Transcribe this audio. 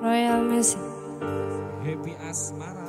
Royal Music. Happy Asmara.